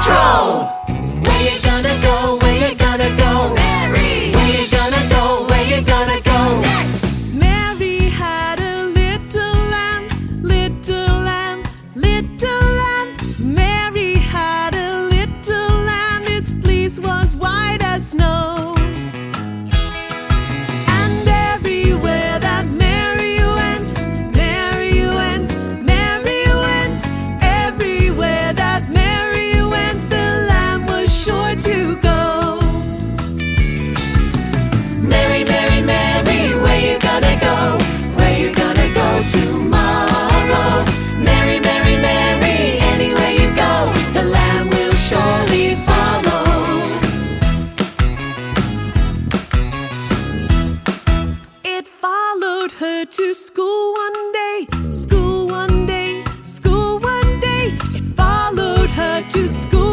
Patrol! Where you gonna go? Where you gonna go? Mary! Where you gonna go? Where you gonna go? Next! Mary had a little lamb, little lamb, little her to school one day, school one day, school one day. It followed her to school.